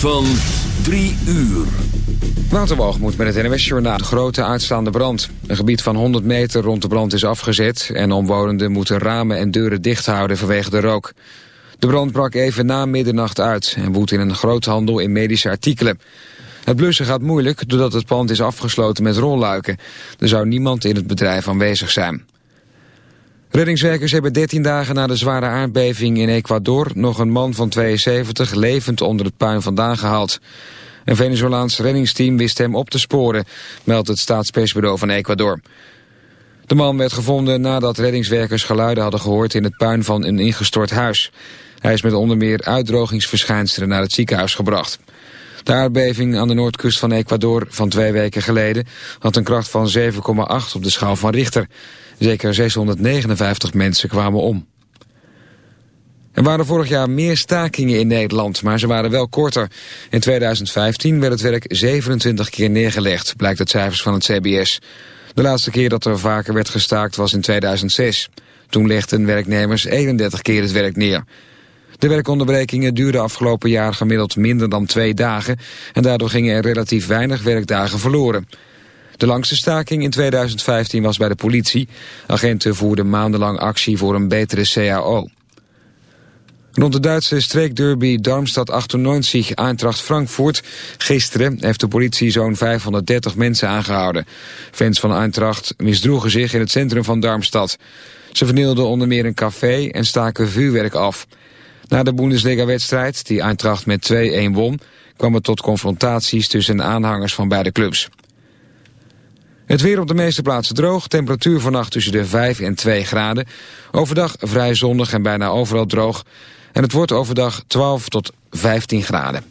Van 3 uur. moet met het NWS Journaal. De grote uitstaande brand. Een gebied van 100 meter rond de brand is afgezet... en omwonenden moeten ramen en deuren dicht houden vanwege de rook. De brand brak even na middernacht uit... en woedt in een groothandel in medische artikelen. Het blussen gaat moeilijk doordat het pand is afgesloten met rolluiken. Er zou niemand in het bedrijf aanwezig zijn. Reddingswerkers hebben 13 dagen na de zware aardbeving in Ecuador... nog een man van 72 levend onder het puin vandaan gehaald. Een Venezolaans reddingsteam wist hem op te sporen... meldt het staatspersbureau van Ecuador. De man werd gevonden nadat reddingswerkers geluiden hadden gehoord... in het puin van een ingestort huis. Hij is met onder meer uitdrogingsverschijnselen naar het ziekenhuis gebracht. De aardbeving aan de noordkust van Ecuador van twee weken geleden... had een kracht van 7,8 op de schaal van Richter... Zeker 659 mensen kwamen om. Er waren vorig jaar meer stakingen in Nederland, maar ze waren wel korter. In 2015 werd het werk 27 keer neergelegd, blijkt uit cijfers van het CBS. De laatste keer dat er vaker werd gestaakt was in 2006. Toen legden werknemers 31 keer het werk neer. De werkonderbrekingen duurden afgelopen jaar gemiddeld minder dan twee dagen... en daardoor gingen er relatief weinig werkdagen verloren. De langste staking in 2015 was bij de politie. Agenten voerden maandenlang actie voor een betere CAO. Rond de Duitse streekderby Darmstadt-98 Eintracht Frankfurt gisteren heeft de politie zo'n 530 mensen aangehouden. Fans van Eintracht misdroegen zich in het centrum van Darmstadt. Ze vernielden onder meer een café en staken vuurwerk af. Na de Bundesliga-wedstrijd, die Eintracht met 2-1 won, kwam het tot confrontaties tussen aanhangers van beide clubs. Het weer op de meeste plaatsen droog. Temperatuur vannacht tussen de 5 en 2 graden. Overdag vrij zonnig en bijna overal droog. En het wordt overdag 12 tot 15 graden.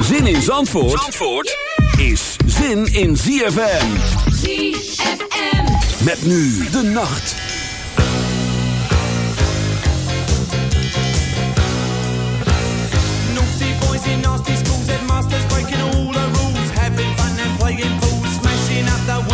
Zin in Zandvoort, Zandvoort is zin in ZFM. ZFM. Met nu de nacht. Naughty boys in nasty schools, headmasters breaking all the rules, having fun and playing that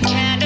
the candle.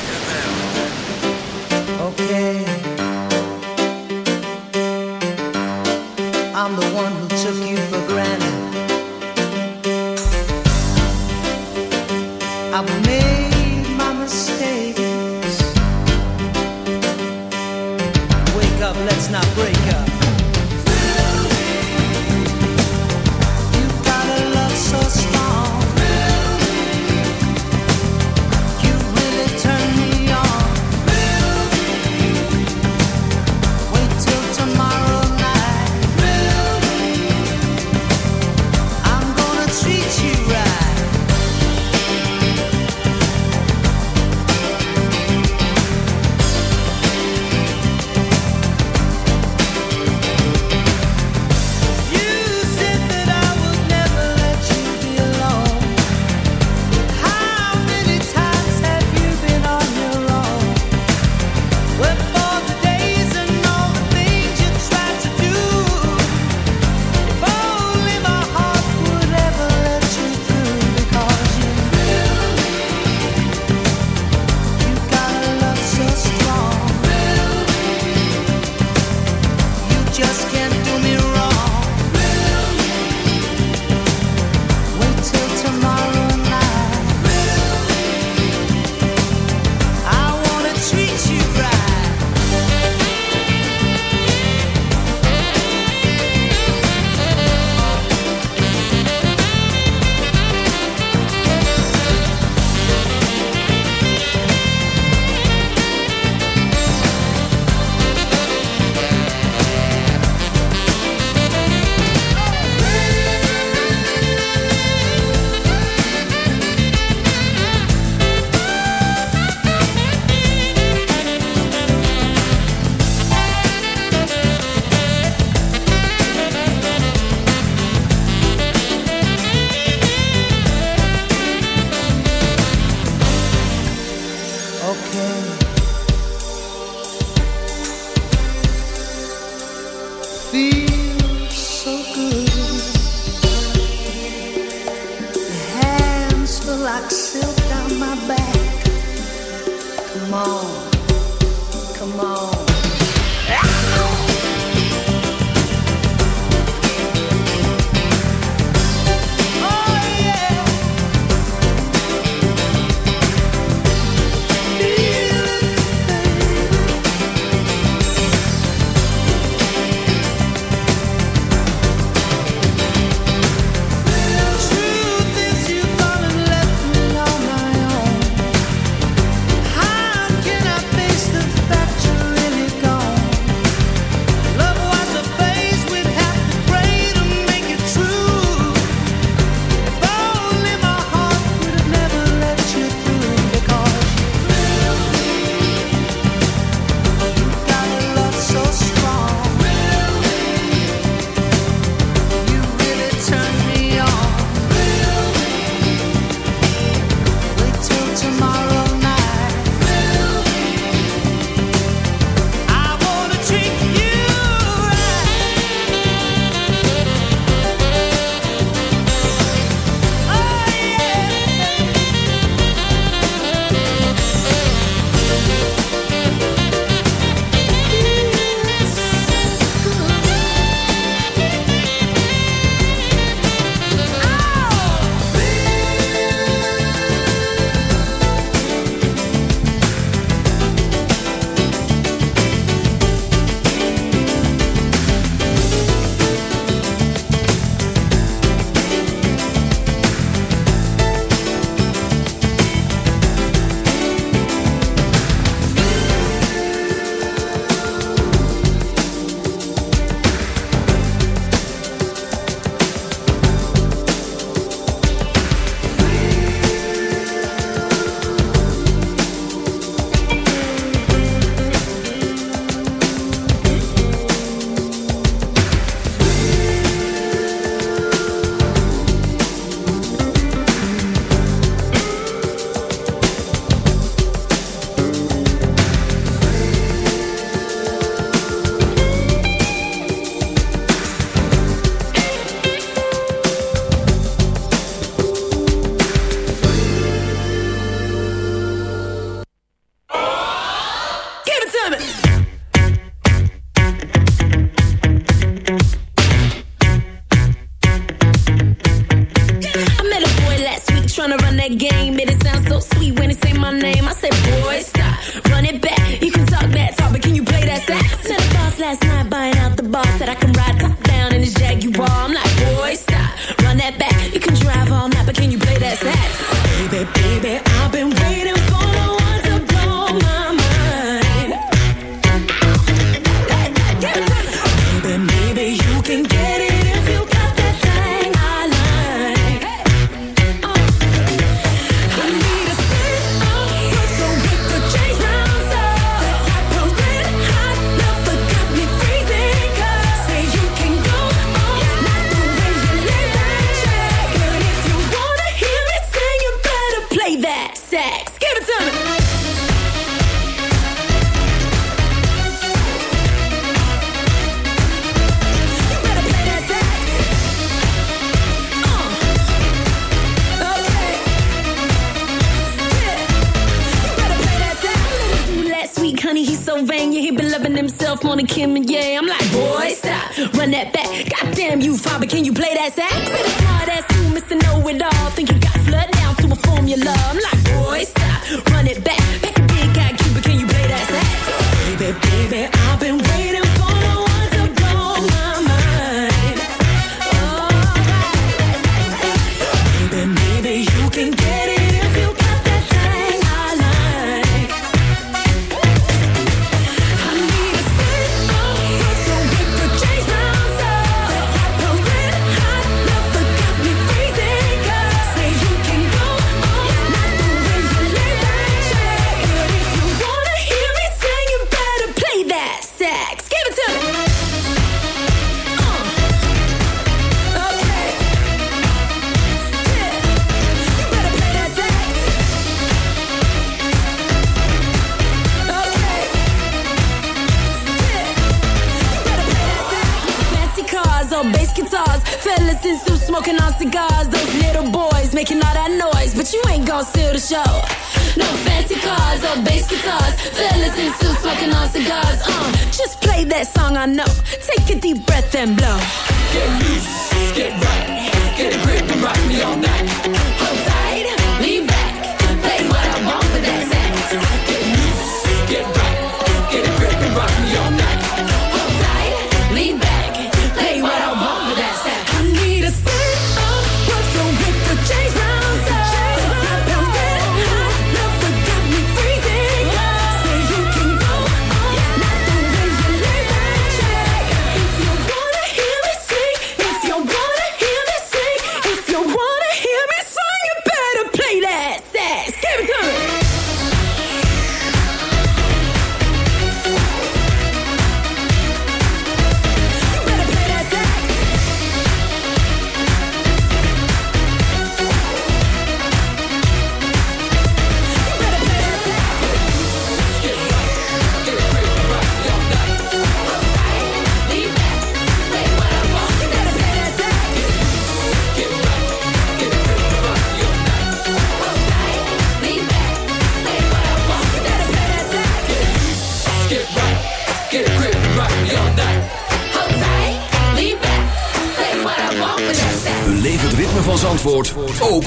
your love. I'm like, boy, stop, run it back.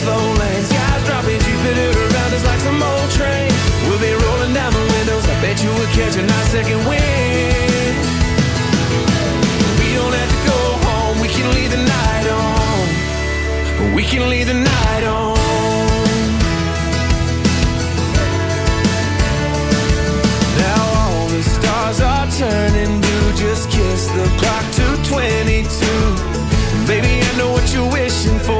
Slow lane. Skies dropping Jupiter around us like some old train. We'll be rolling down the windows. I bet you would catch a nice second wind. We don't have to go home. We can leave the night on. We can leave the night on. Now all the stars are turning blue. Just kiss the clock to 22. Baby, I know what you're wishing for.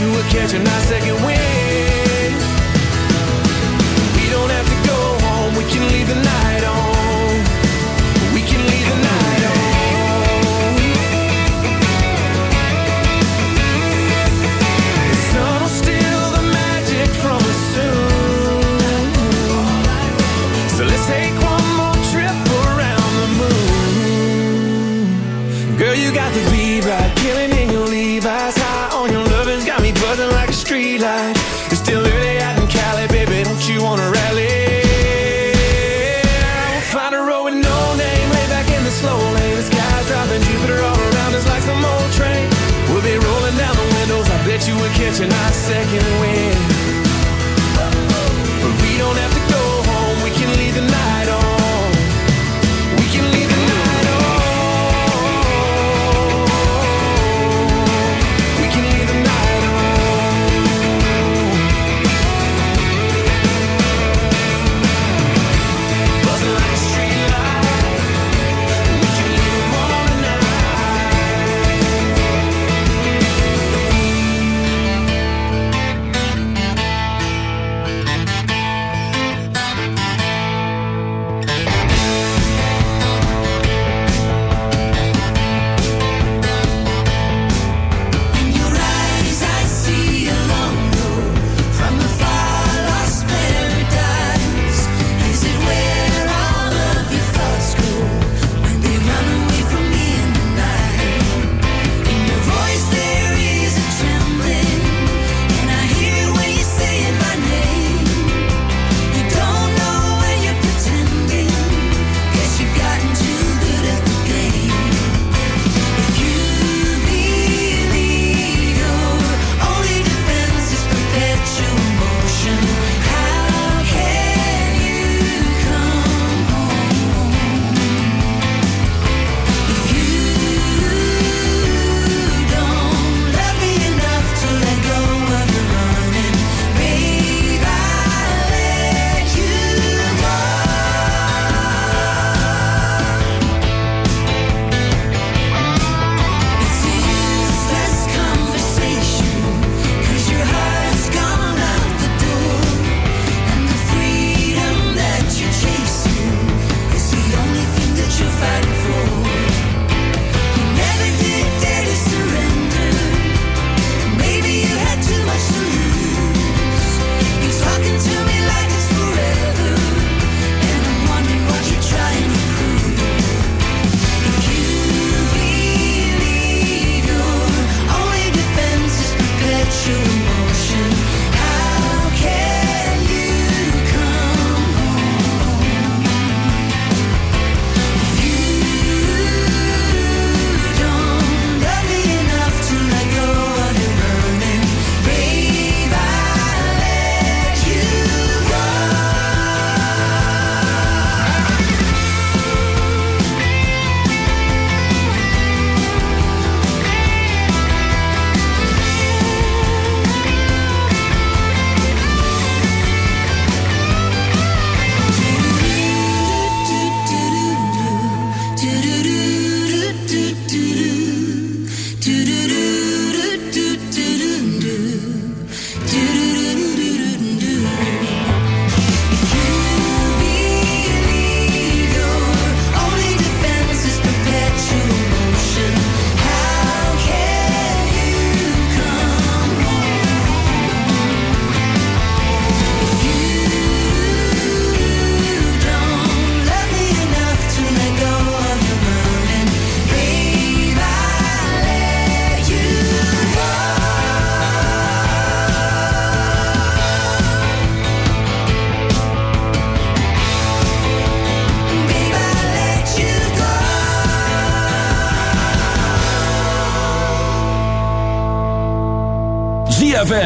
You would catch a nice second wind.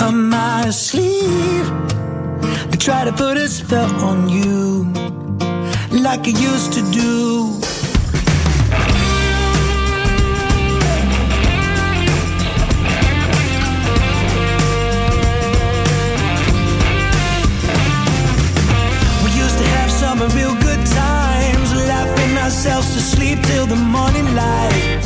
up my sleeve to try to put a spell on you, like I used to do. We used to have some real good times, laughing ourselves to sleep till the morning light.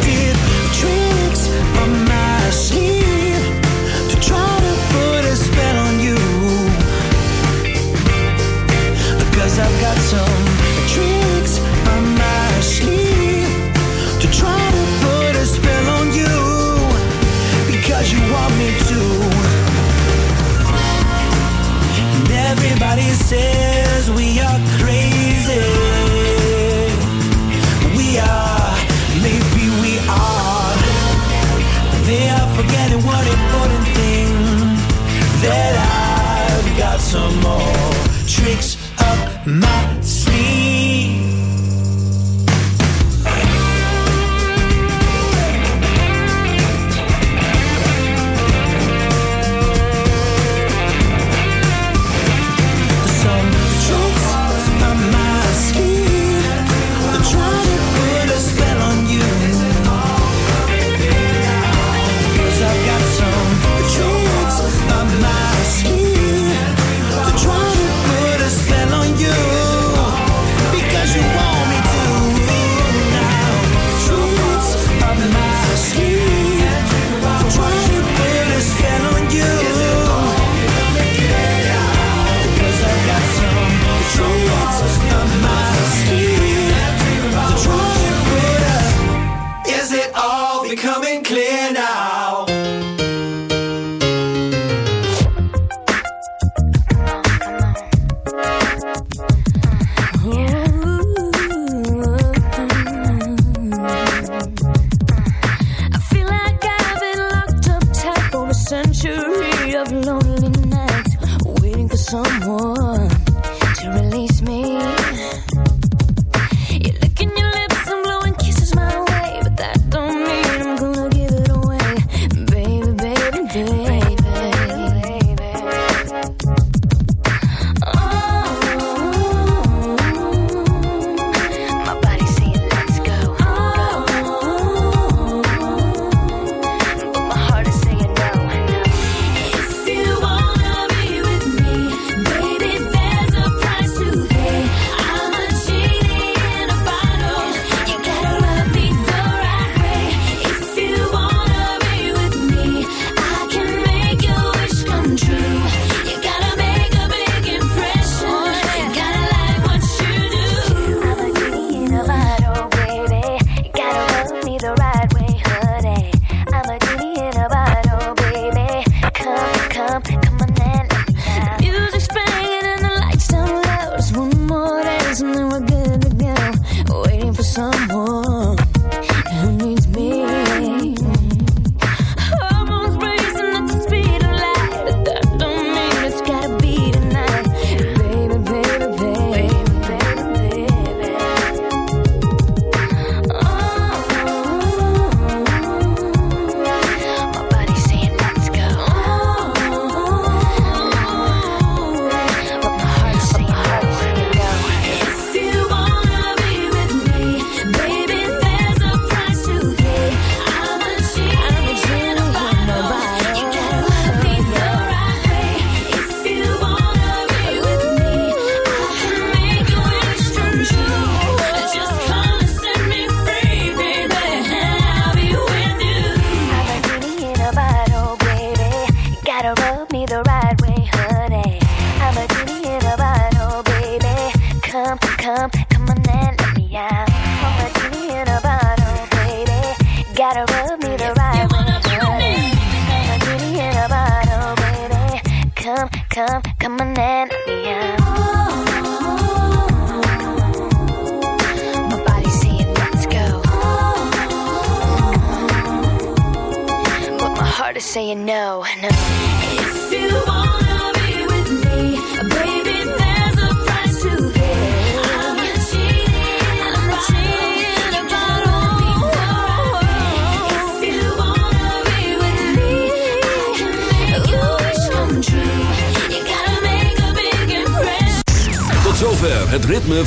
Some more